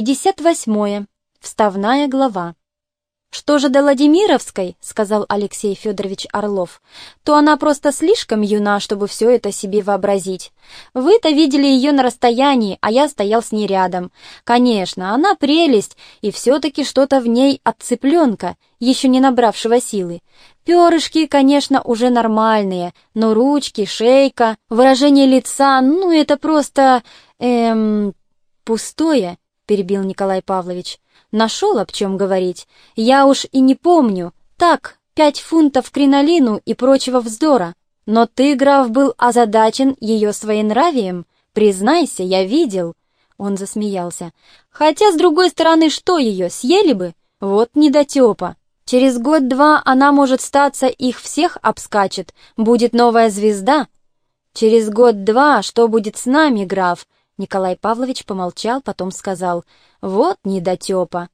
58. Вставная глава. «Что же до Владимировской, — сказал Алексей Федорович Орлов, — то она просто слишком юна, чтобы все это себе вообразить. Вы-то видели ее на расстоянии, а я стоял с ней рядом. Конечно, она прелесть, и все-таки что-то в ней от цыпленка, еще не набравшего силы. Перышки, конечно, уже нормальные, но ручки, шейка, выражение лица, ну это просто... эм... пустое» перебил Николай Павлович. «Нашел, об чем говорить. Я уж и не помню. Так, пять фунтов кринолину и прочего вздора. Но ты, граф, был озадачен ее своенравием. Признайся, я видел». Он засмеялся. «Хотя, с другой стороны, что ее, съели бы? Вот недотепа. Через год-два она, может, статься, их всех обскачет. Будет новая звезда. Через год-два что будет с нами, граф? Николай Павлович помолчал, потом сказал «Вот недотепа».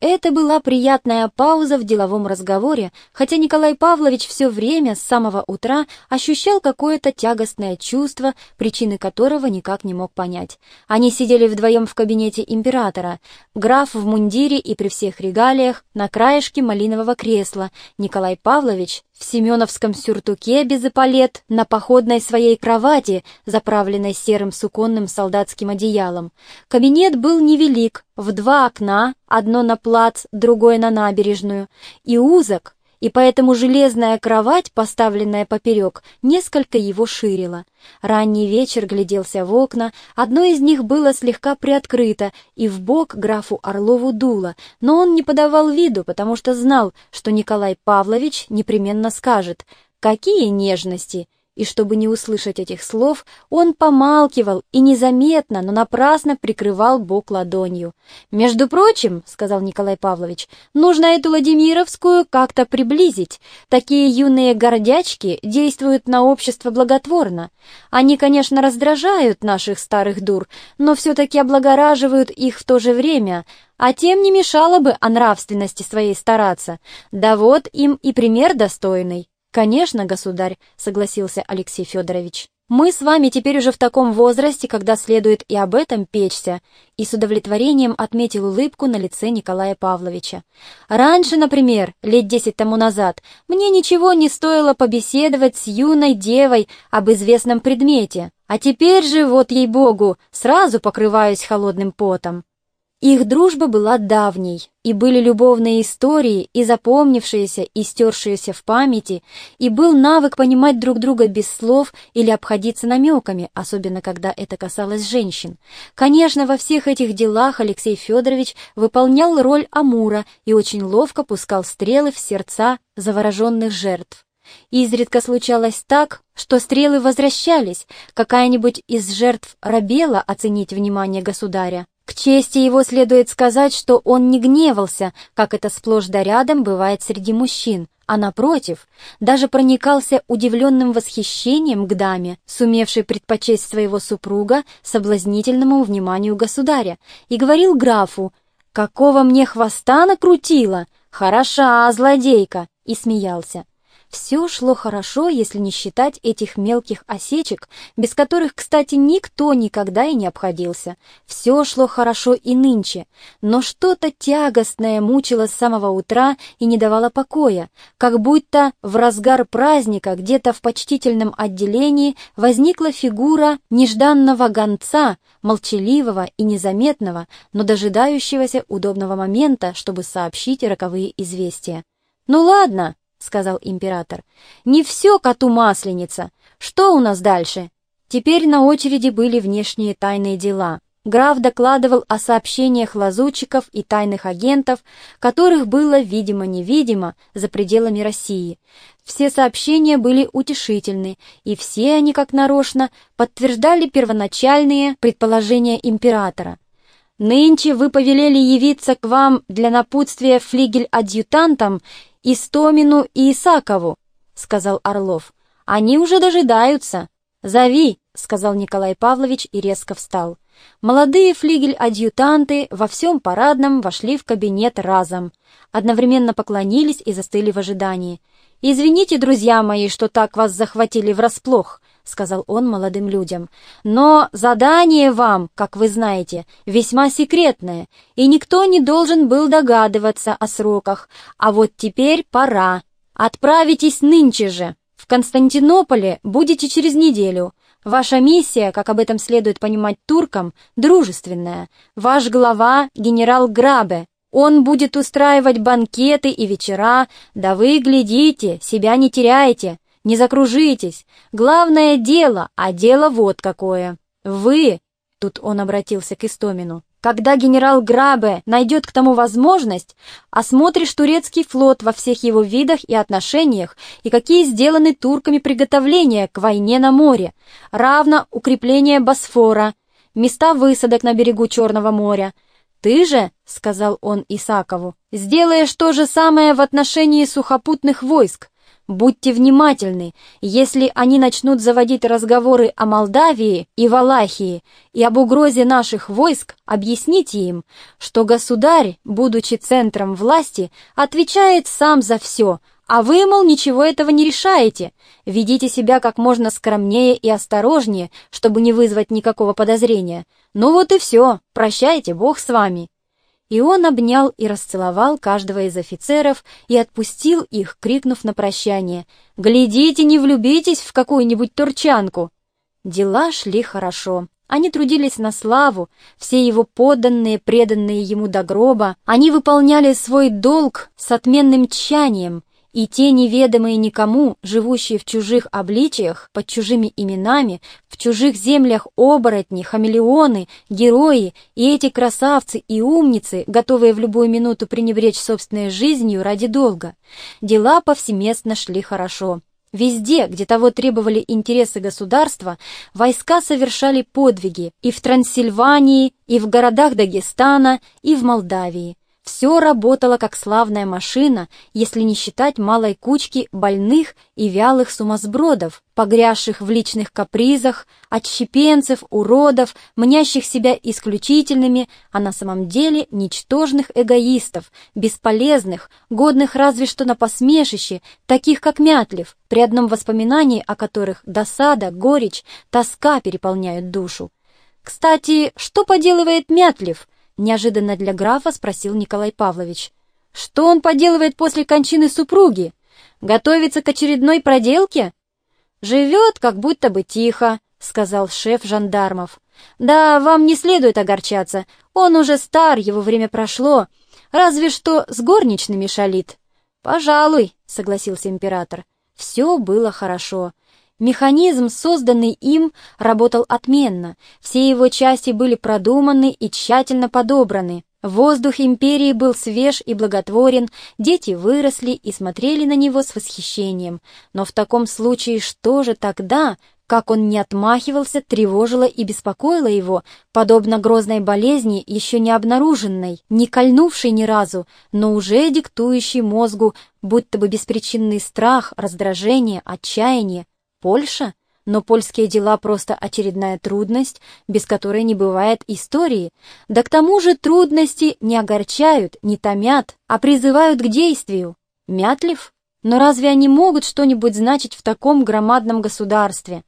Это была приятная пауза в деловом разговоре, хотя Николай Павлович все время с самого утра ощущал какое-то тягостное чувство, причины которого никак не мог понять. Они сидели вдвоем в кабинете императора, граф в мундире и при всех регалиях, на краешке малинового кресла, Николай Павлович в семеновском сюртуке без эполет, на походной своей кровати, заправленной серым суконным солдатским одеялом. Кабинет был невелик, в два окна, одно на плац, другое на набережную, и узок, и поэтому железная кровать, поставленная поперек, несколько его ширила. Ранний вечер гляделся в окна, одно из них было слегка приоткрыто, и в бок графу Орлову дуло, но он не подавал виду, потому что знал, что Николай Павлович непременно скажет «Какие нежности!» И чтобы не услышать этих слов, он помалкивал и незаметно, но напрасно прикрывал бок ладонью. «Между прочим, — сказал Николай Павлович, — нужно эту Владимировскую как-то приблизить. Такие юные гордячки действуют на общество благотворно. Они, конечно, раздражают наших старых дур, но все-таки облагораживают их в то же время, а тем не мешало бы о нравственности своей стараться. Да вот им и пример достойный. «Конечно, государь», — согласился Алексей Федорович. «Мы с вами теперь уже в таком возрасте, когда следует и об этом печься», и с удовлетворением отметил улыбку на лице Николая Павловича. «Раньше, например, лет десять тому назад, мне ничего не стоило побеседовать с юной девой об известном предмете, а теперь же, вот ей-богу, сразу покрываюсь холодным потом». Их дружба была давней, и были любовные истории, и запомнившиеся, и стершиеся в памяти, и был навык понимать друг друга без слов или обходиться намеками, особенно когда это касалось женщин. Конечно, во всех этих делах Алексей Федорович выполнял роль Амура и очень ловко пускал стрелы в сердца завороженных жертв. Изредка случалось так, что стрелы возвращались, какая-нибудь из жертв робела оценить внимание государя, к чести его следует сказать, что он не гневался, как это сплошь да рядом бывает среди мужчин, а напротив, даже проникался удивленным восхищением к даме, сумевшей предпочесть своего супруга соблазнительному вниманию государя, и говорил графу «Какого мне хвоста накрутила? Хороша, злодейка!» и смеялся. Все шло хорошо, если не считать этих мелких осечек, без которых, кстати, никто никогда и не обходился. Все шло хорошо и нынче, но что-то тягостное мучило с самого утра и не давало покоя, как будто в разгар праздника где-то в почтительном отделении возникла фигура нежданного гонца, молчаливого и незаметного, но дожидающегося удобного момента, чтобы сообщить роковые известия. «Ну ладно», — сказал император. «Не все коту масленица. Что у нас дальше?» Теперь на очереди были внешние тайные дела. Граф докладывал о сообщениях лазутчиков и тайных агентов, которых было видимо-невидимо за пределами России. Все сообщения были утешительны, и все они, как нарочно, подтверждали первоначальные предположения императора. «Нынче вы повелели явиться к вам для напутствия флигель-адъютантам Истомину и Исакову», — сказал Орлов. «Они уже дожидаются». «Зови», — сказал Николай Павлович и резко встал. Молодые флигель-адъютанты во всем парадном вошли в кабинет разом. Одновременно поклонились и застыли в ожидании. «Извините, друзья мои, что так вас захватили врасплох», — сказал он молодым людям. «Но задание вам, как вы знаете, весьма секретное, и никто не должен был догадываться о сроках. А вот теперь пора. Отправитесь нынче же. В Константинополе будете через неделю. Ваша миссия, как об этом следует понимать туркам, дружественная. Ваш глава — генерал Грабе. Он будет устраивать банкеты и вечера, да вы, глядите, себя не теряйте, не закружитесь. Главное дело, а дело вот какое. Вы, тут он обратился к Истомину, когда генерал Грабе найдет к тому возможность, осмотришь турецкий флот во всех его видах и отношениях и какие сделаны турками приготовления к войне на море, равно укрепление Босфора, места высадок на берегу Черного моря. Ты же, — сказал он Исакову, — сделаешь то же самое в отношении сухопутных войск, Будьте внимательны, если они начнут заводить разговоры о Молдавии и Валахии и об угрозе наших войск, объясните им, что государь, будучи центром власти, отвечает сам за все, а вы, мол, ничего этого не решаете. Ведите себя как можно скромнее и осторожнее, чтобы не вызвать никакого подозрения. Ну вот и все, прощайте, Бог с вами и он обнял и расцеловал каждого из офицеров и отпустил их, крикнув на прощание «Глядите, не влюбитесь в какую-нибудь турчанку!» Дела шли хорошо. Они трудились на славу, все его подданные, преданные ему до гроба, они выполняли свой долг с отменным тщанием, и те неведомые никому, живущие в чужих обличиях, под чужими именами, в чужих землях оборотни, хамелеоны, герои, и эти красавцы и умницы, готовые в любую минуту пренебречь собственной жизнью ради долга. Дела повсеместно шли хорошо. Везде, где того требовали интересы государства, войска совершали подвиги и в Трансильвании, и в городах Дагестана, и в Молдавии. Все работало как славная машина, если не считать малой кучки больных и вялых сумасбродов, погрязших в личных капризах, отщепенцев, уродов, мнящих себя исключительными, а на самом деле ничтожных эгоистов, бесполезных, годных разве что на посмешище, таких как Мятлев, при одном воспоминании о которых досада, горечь, тоска переполняют душу. Кстати, что поделывает Мятлев? Неожиданно для графа спросил Николай Павлович. «Что он поделывает после кончины супруги? Готовится к очередной проделке?» «Живет, как будто бы тихо», — сказал шеф жандармов. «Да, вам не следует огорчаться. Он уже стар, его время прошло. Разве что с горничными шалит». «Пожалуй», — согласился император. «Все было хорошо. Механизм, созданный им, работал отменно, все его части были продуманы и тщательно подобраны. Воздух империи был свеж и благотворен, дети выросли и смотрели на него с восхищением. Но в таком случае что же тогда, как он не отмахивался, тревожило и беспокоило его, подобно грозной болезни, еще не обнаруженной, не кольнувшей ни разу, но уже диктующей мозгу, будто бы беспричинный страх, раздражение, отчаяние, Польша? Но польские дела просто очередная трудность, без которой не бывает истории. Да к тому же трудности не огорчают, не томят, а призывают к действию. Мятлив? Но разве они могут что-нибудь значить в таком громадном государстве?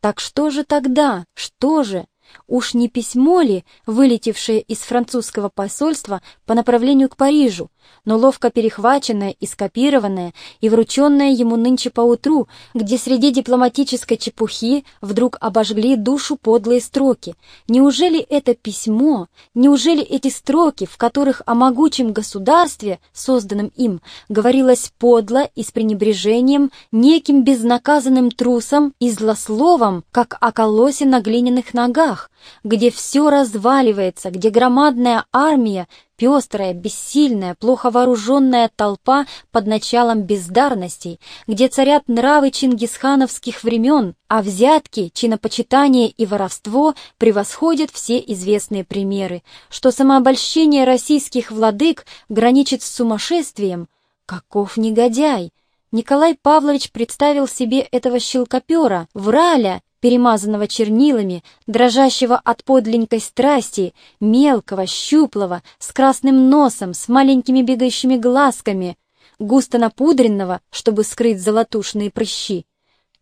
Так что же тогда? Что же? Уж не письмо ли, вылетевшее из французского посольства по направлению к Парижу, но ловко перехваченное и скопированное и врученное ему нынче поутру, где среди дипломатической чепухи вдруг обожгли душу подлые строки. Неужели это письмо, неужели эти строки, в которых о могучем государстве, созданном им, говорилось подло и с пренебрежением, неким безнаказанным трусом и злословом, как о колосе на глиняных ногах, где все разваливается, где громадная армия пестрая, бессильная, плохо вооруженная толпа под началом бездарностей, где царят нравы чингисхановских времен, а взятки, чинопочитание и воровство превосходят все известные примеры, что самообольщение российских владык граничит с сумасшествием. Каков негодяй! Николай Павлович представил себе этого щелкопера, враля, перемазанного чернилами, дрожащего от подленькой страсти, мелкого, щуплого, с красным носом, с маленькими бегающими глазками, густо напудренного, чтобы скрыть золотушные прыщи.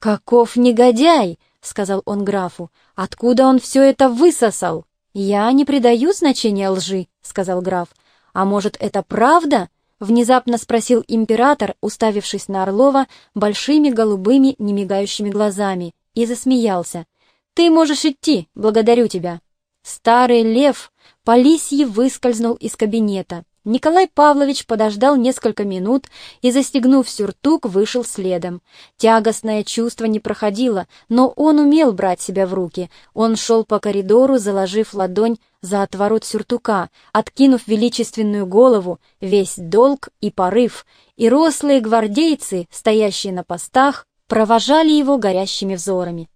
«Каков негодяй!» — сказал он графу. «Откуда он все это высосал?» «Я не придаю значения лжи», — сказал граф. «А может, это правда?» — внезапно спросил император, уставившись на Орлова большими голубыми немигающими глазами, и засмеялся. «Ты можешь идти, благодарю тебя». Старый лев по лисье выскользнул из кабинета. Николай Павлович подождал несколько минут и, застегнув сюртук, вышел следом. Тягостное чувство не проходило, но он умел брать себя в руки. Он шел по коридору, заложив ладонь за отворот сюртука, откинув величественную голову, весь долг и порыв, и рослые гвардейцы, стоящие на постах, провожали его горящими взорами.